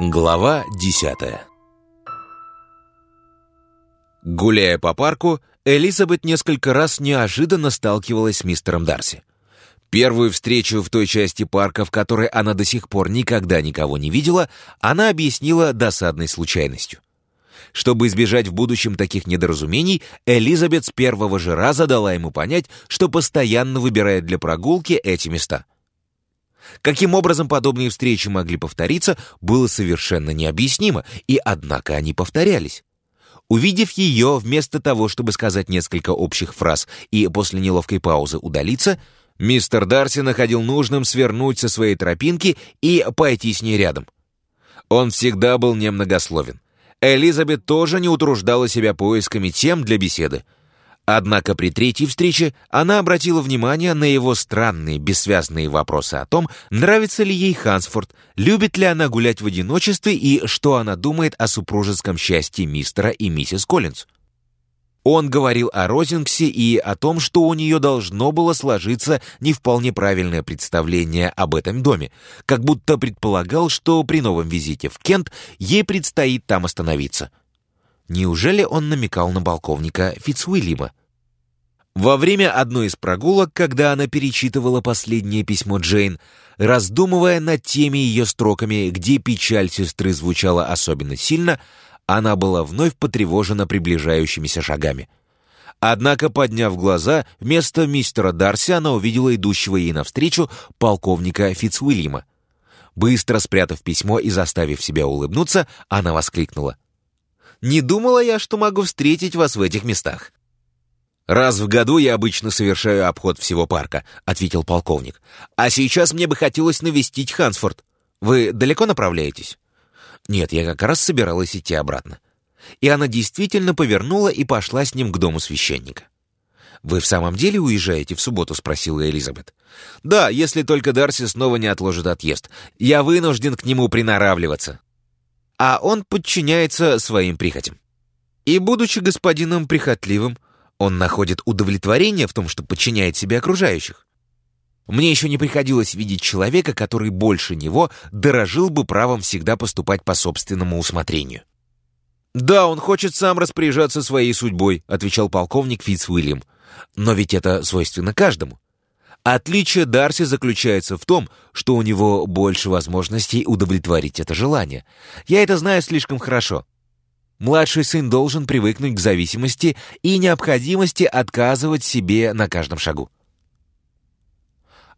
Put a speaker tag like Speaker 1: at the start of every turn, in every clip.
Speaker 1: Глава десятая Гуляя по парку, Элизабет несколько раз неожиданно сталкивалась с мистером Дарси. Первую встречу в той части парка, в которой она до сих пор никогда никого не видела, она объяснила досадной случайностью. Чтобы избежать в будущем таких недоразумений, Элизабет с первого же раза дала ему понять, что постоянно выбирает для прогулки эти места. Каким образом подобные встречи могли повториться, было совершенно необъяснимо, и однако они повторялись. Увидев ее, вместо того, чтобы сказать несколько общих фраз и после неловкой паузы удалиться, мистер Дарси находил нужным свернуть со своей тропинки и пойти с ней рядом. Он всегда был немногословен. Элизабет тоже не утруждала себя поисками тем для беседы. Однако при третьей встрече она обратила внимание на его странные, бессвязные вопросы о том, нравится ли ей Хансфорд, любит ли она гулять в одиночестве и что она думает о супружеском счастье мистера и миссис Коллинз. Он говорил о Розингсе и о том, что у нее должно было сложиться не вполне правильное представление об этом доме, как будто предполагал, что при новом визите в Кент ей предстоит там остановиться. Неужели он намекал на полковника Фицуильяма? Во время одной из прогулок, когда она перечитывала последнее письмо Джейн, раздумывая над теми ее строками, где печаль сестры звучала особенно сильно, она была вновь потревожена приближающимися шагами. Однако, подняв глаза, вместо мистера Дарси она увидела идущего ей навстречу полковника Фицуильяма. Быстро спрятав письмо и заставив себя улыбнуться, она воскликнула. «Не думала я, что могу встретить вас в этих местах». «Раз в году я обычно совершаю обход всего парка», — ответил полковник. «А сейчас мне бы хотелось навестить Хансфорд. Вы далеко направляетесь?» Нет, я как раз собиралась идти обратно. И она действительно повернула и пошла с ним к дому священника. «Вы в самом деле уезжаете в субботу?» — спросила Элизабет. «Да, если только Дарси снова не отложит отъезд. Я вынужден к нему приноравливаться». А он подчиняется своим прихотям. И, будучи господином прихотливым, он находит удовлетворение в том, что подчиняет себе окружающих. Мне еще не приходилось видеть человека, который больше него дорожил бы правом всегда поступать по собственному усмотрению. «Да, он хочет сам распоряжаться своей судьбой», — отвечал полковник Фитцуильям. «Но ведь это свойственно каждому. Отличие Дарси заключается в том, что у него больше возможностей удовлетворить это желание. Я это знаю слишком хорошо. Младший сын должен привыкнуть к зависимости и необходимости отказывать себе на каждом шагу.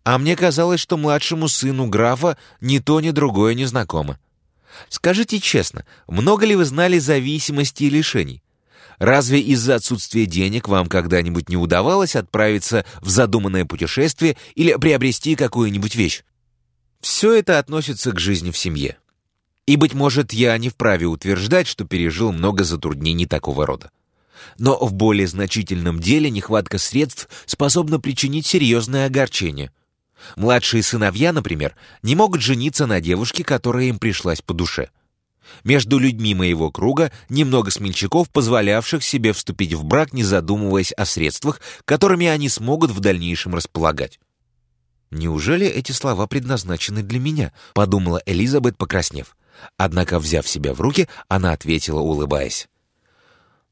Speaker 1: А мне казалось, что младшему сыну графа ни то, ни другое не знакомо. Скажите честно, много ли вы знали зависимости и лишений? Разве из-за отсутствия денег вам когда-нибудь не удавалось отправиться в задуманное путешествие или приобрести какую-нибудь вещь? Все это относится к жизни в семье. И, быть может, я не вправе утверждать, что пережил много затруднений такого рода. Но в более значительном деле нехватка средств способна причинить серьезное огорчение – Младшие сыновья, например, не могут жениться на девушке, которая им пришлась по душе. Между людьми моего круга немного смельчаков, позволявших себе вступить в брак, не задумываясь о средствах, которыми они смогут в дальнейшем располагать. «Неужели эти слова предназначены для меня?» — подумала Элизабет, покраснев. Однако, взяв себя в руки, она ответила, улыбаясь.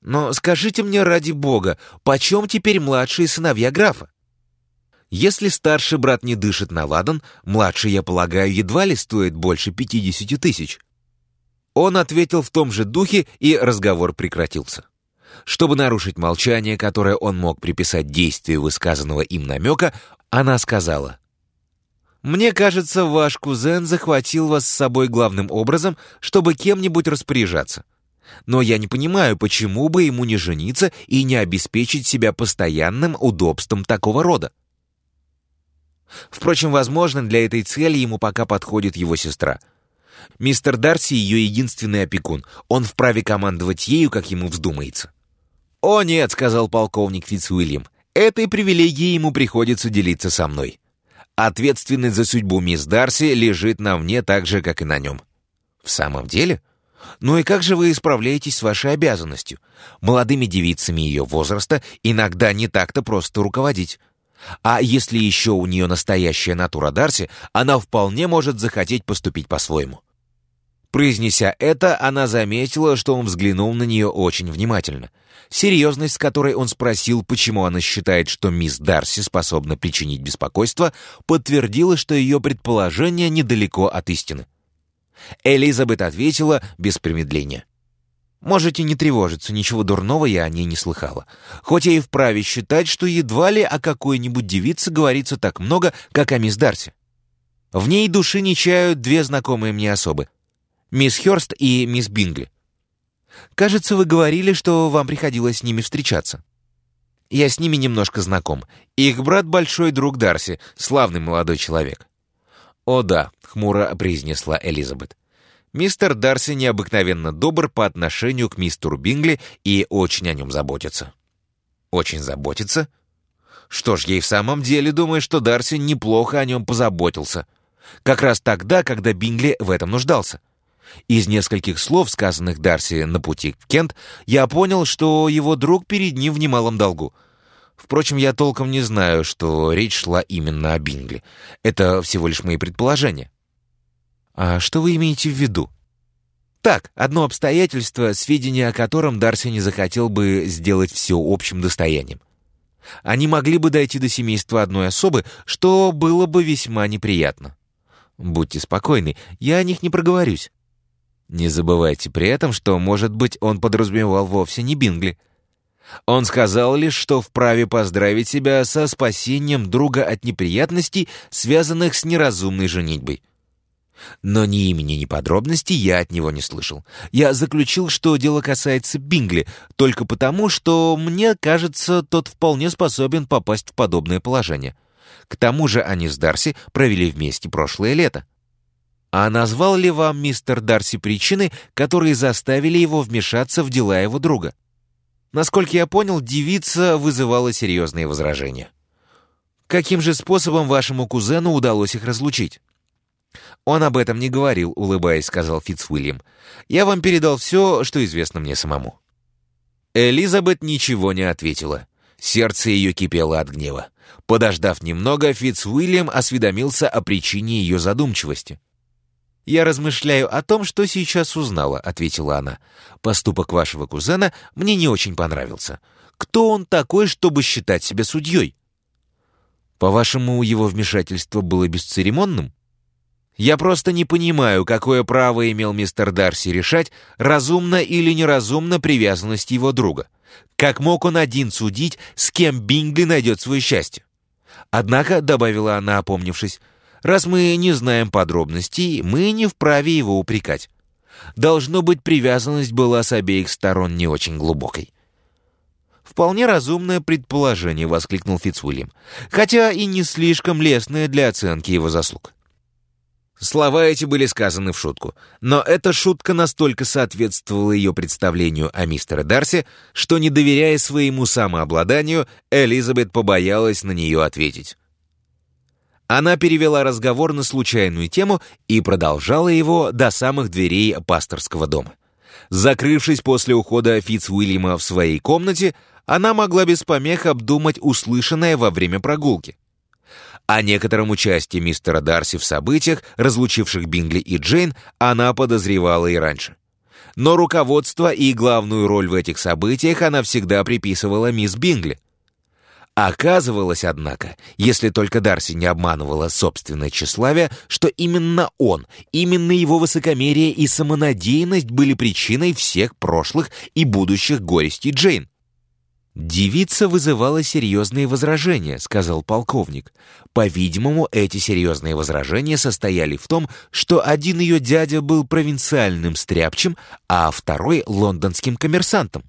Speaker 1: «Но скажите мне ради бога, почем теперь младшие сыновья графа?» Если старший брат не дышит на ладан, младший, я полагаю, едва ли стоит больше 50 тысяч. Он ответил в том же духе, и разговор прекратился. Чтобы нарушить молчание, которое он мог приписать действию высказанного им намека, она сказала, «Мне кажется, ваш кузен захватил вас с собой главным образом, чтобы кем-нибудь распоряжаться. Но я не понимаю, почему бы ему не жениться и не обеспечить себя постоянным удобством такого рода. Впрочем, возможно, для этой цели ему пока подходит его сестра. Мистер Дарси ее единственный опекун. Он вправе командовать ею, как ему вздумается. «О нет», — сказал полковник Фитцуильям, «этой привилегией ему приходится делиться со мной. Ответственность за судьбу мисс Дарси лежит на мне так же, как и на нем». «В самом деле?» Ну и как же вы справляетесь с вашей обязанностью? Молодыми девицами ее возраста иногда не так-то просто руководить. А если еще у нее настоящая натура Дарси, она вполне может захотеть поступить по-своему. Произнеся это, она заметила, что он взглянул на нее очень внимательно. Серьезность, с которой он спросил, почему она считает, что мисс Дарси способна причинить беспокойство, подтвердила, что ее предположение недалеко от истины. Элизабет ответила без промедления. «Можете не тревожиться, ничего дурного я о ней не слыхала. Хоть я и вправе считать, что едва ли о какой-нибудь девице говорится так много, как о мисс Дарси. В ней души не чают две знакомые мне особы мисс Хёрст и мисс Бингли. Кажется, вы говорили, что вам приходилось с ними встречаться. Я с ними немножко знаком. Их брат — большой друг Дарси, славный молодой человек. «О да», — хмуро произнесла Элизабет. «Мистер Дарси необыкновенно добр по отношению к мистеру Бингли и очень о нем заботится». «Очень заботится?» Что ж, ей в самом деле думает, что Дарси неплохо о нем позаботился. Как раз тогда, когда Бингли в этом нуждался. Из нескольких слов, сказанных Дарси на пути в Кент, я понял, что его друг перед ним в немалом долгу. Впрочем, я толком не знаю, что речь шла именно о Бингли. Это всего лишь мои предположения. А что вы имеете в виду? Так, одно обстоятельство, сведения о котором Дарси не захотел бы сделать все общим достоянием. Они могли бы дойти до семейства одной особы, что было бы весьма неприятно. Будьте спокойны, я о них не проговорюсь. Не забывайте при этом, что, может быть, он подразумевал вовсе не Бингли. Он сказал лишь, что вправе поздравить себя со спасением друга от неприятностей, связанных с неразумной женитьбой. Но ни имени, ни подробностей я от него не слышал. Я заключил, что дело касается Бингли, только потому, что, мне кажется, тот вполне способен попасть в подобное положение. К тому же они с Дарси провели вместе прошлое лето. А назвал ли вам мистер Дарси причины, которые заставили его вмешаться в дела его друга? Насколько я понял, девица вызывала серьезные возражения. Каким же способом вашему кузену удалось их разлучить? Он об этом не говорил, улыбаясь, сказал Фитцуильям. Я вам передал все, что известно мне самому. Элизабет ничего не ответила. Сердце ее кипело от гнева. Подождав немного, Фитцуильям осведомился о причине ее задумчивости. «Я размышляю о том, что сейчас узнала», — ответила она. «Поступок вашего кузена мне не очень понравился. Кто он такой, чтобы считать себя судьей?» «По-вашему, его вмешательство было бесцеремонным?» «Я просто не понимаю, какое право имел мистер Дарси решать, разумно или неразумно привязанность его друга. Как мог он один судить, с кем Бингли найдет свое счастье?» Однако, — добавила она, опомнившись, — Раз мы не знаем подробностей, мы не вправе его упрекать. Должно быть, привязанность была с обеих сторон не очень глубокой. «Вполне разумное предположение», — воскликнул Фицуильям, «хотя и не слишком лестное для оценки его заслуг». Слова эти были сказаны в шутку, но эта шутка настолько соответствовала ее представлению о мистере Дарси, что, не доверяя своему самообладанию, Элизабет побоялась на нее ответить. Она перевела разговор на случайную тему и продолжала его до самых дверей пасторского дома. Закрывшись после ухода Фитц-Уильяма в своей комнате, она могла без помех обдумать услышанное во время прогулки. О некотором участии мистера Дарси в событиях, разлучивших Бингли и Джейн, она подозревала и раньше. Но руководство и главную роль в этих событиях она всегда приписывала мисс Бингли. Оказывалось, однако, если только Дарси не обманывала собственное тщеславие, что именно он, именно его высокомерие и самонадеянность были причиной всех прошлых и будущих горестей Джейн. «Девица вызывала серьезные возражения», — сказал полковник. По-видимому, эти серьезные возражения состояли в том, что один ее дядя был провинциальным стряпчем, а второй — лондонским коммерсантом.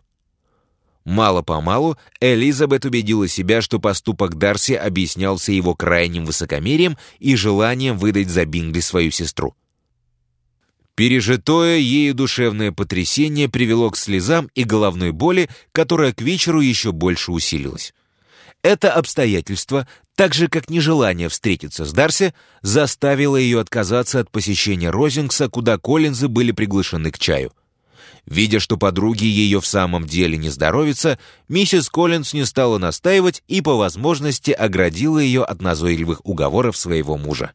Speaker 1: Мало-помалу Элизабет убедила себя, что поступок Дарси объяснялся его крайним высокомерием и желанием выдать за Бингли свою сестру. Пережитое ею душевное потрясение привело к слезам и головной боли, которая к вечеру еще больше усилилась. Это обстоятельство, так же как нежелание встретиться с Дарси, заставило ее отказаться от посещения Розингса, куда Коллинзы были приглашены к чаю. Видя, что подруге ее в самом деле не здоровится, миссис Коллинз не стала настаивать и по возможности оградила ее от назойливых уговоров своего мужа.